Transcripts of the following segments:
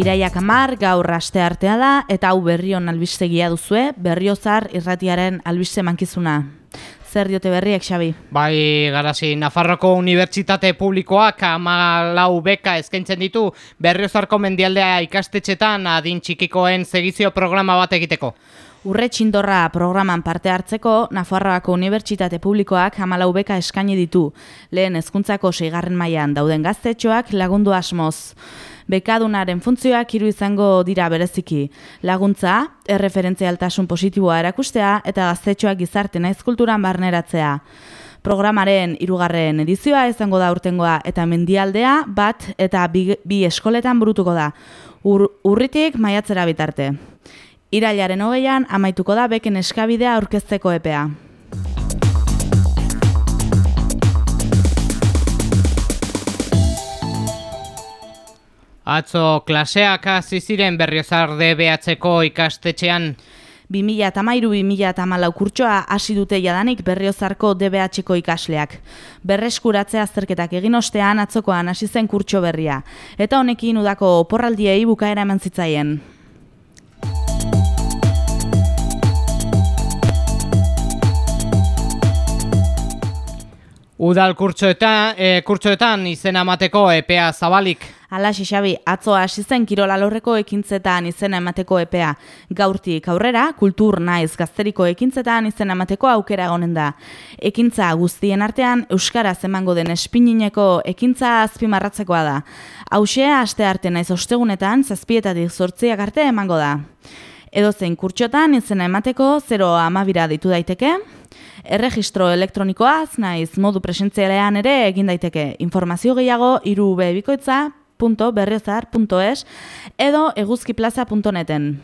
Iraiak amar, gaur aste artea da, eta hau berrion albistegia duzue, berriozar irratiaren albiste mankizuna. Zer diote berriek, Xabi? Bai, garazi, Nafarroko Unibertsitate Publikoak amalau beka eskaintzen ditu berriozarko mendialdea ikastetxetan adin txikikoen segizio programa bat egiteko. Urre txindorra programan parte hartzeko, Nafarroako Unibertsitate Publikoak amalau beka eskaini ditu. Lehen hezkuntzako seigarren mailan dauden gaztetxoak lagundu asmoz bekadunaren funtzioak hiru izango dira bereziki. Laguntza, erreferentzialtasun positiboa erakustea eta gaztetxoak gizarte naiz kulturan barneratzea. Programaren hirugarren edizioa izango da urtengoa eta mendialdea bat eta bi, bi eskoletan burutuko da. Ur, urritik maiatzera bitarte. Irailaren hogeian amaituko da beken eskabidea aurkezteko epea. Atzo klaseak hasi ziren berriozar DBHko ikastetxean 2013-2014 kurtsoa hasi dute jadanik berriozarko DBHko ikasleak. Berreskuratze azterketak egin ostean atzokoan hasi zen kurtso berria. Eta honekin udako oporraldiei bukaera eman zitzaien. Udal kurtsoetan, e, kurtsoetan izena emateko epea zabalik. Ala Xabi, atzo hasi zen Kirola Lorreko ekintzetan izena emateko epea. Gaurtik aurrera, kultur naiz gazteriko ekintzetan izena emateko aukera egonen da. Ekintza guztien artean, Euskaraz emango den espinineko ekintza azpimarratzekoa da. Hausea, aste arte naiz ostegunetan, zazpietatik zortziak arte emango da. Edo zein kurtxotan izena emateko 0 amabira ditu daiteke, erregistro elektronikoaz, naiz modu presentzialean ere egin daiteke informazio gehiago irubebikoitza.berriozar.es edo eguzkiplaza.neten.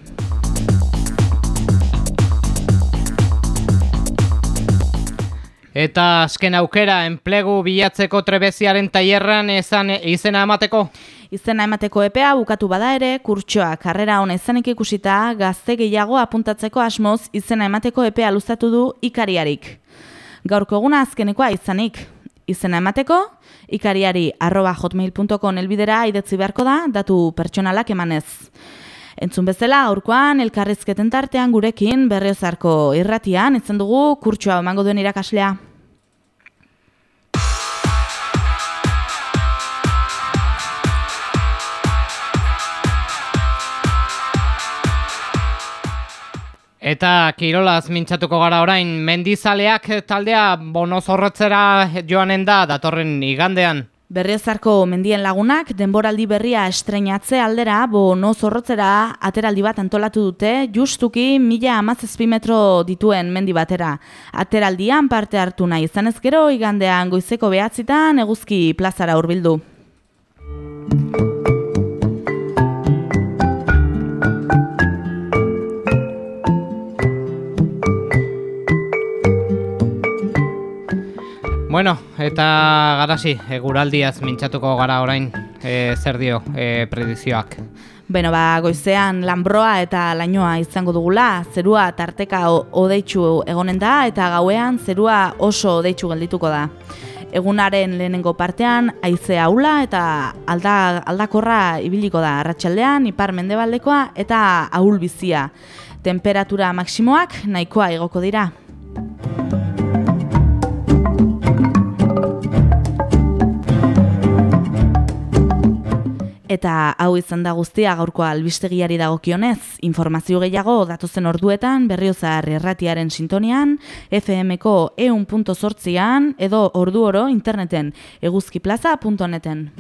Eta azken aukera, enplegu bilatzeko trebeziaren tailerran ezan izena emateko? Izena emateko epea bukatu bada ere, kurtsoa karrera hona izanik ikusita, gazte gehiago apuntatzeko asmoz izena emateko epea luzatu du ikariarik. Gaurko eguna azkenekoa izanik. Izena emateko, ikariari arroba hotmail.com elbidera idetzi beharko da, datu pertsonalak emanez. Entzun bezala, aurkoan, elkarrizketen tartean gurekin berriozarko irratian, itzen dugu kurtsoa emango duen irakaslea. Eta Kirolaz mintzatuko gara orain, mendizaleak taldea bonozorrotzera joanen da datorren igandean. Berriozarko mendien lagunak denboraldi berria estrenatze aldera bono zorrotzera ateraldi bat antolatu dute justuki mila amazazpi metro dituen mendi batera. Ateraldian parte hartu nahi izan ezkero igandean goizeko behatzitan eguzki plazara hurbildu. Bueno, eta garasi, eguraldiaz mintzatuko gara orain, e, zer dio e, predizioak? Beno, ba, goizean lanbroa eta lainoa izango dugula, zerua tarteka odeitsu egonen da, eta gauean zerua oso odeitsu geldituko da. Egunaren lehenengo partean, haize aula eta alda, aldakorra ibiliko da, arratsaldean ipar mendebaldekoa eta ahul bizia. Temperatura maksimoak nahikoa igoko dira. Eta hau izan da guztia gaurko albistegiari dagokionez, informazio gehiago datozen orduetan berriozar erratiaren sintonian, FM-ko eun.zortzian edo ordu oro interneten eguzkiplaza.neten.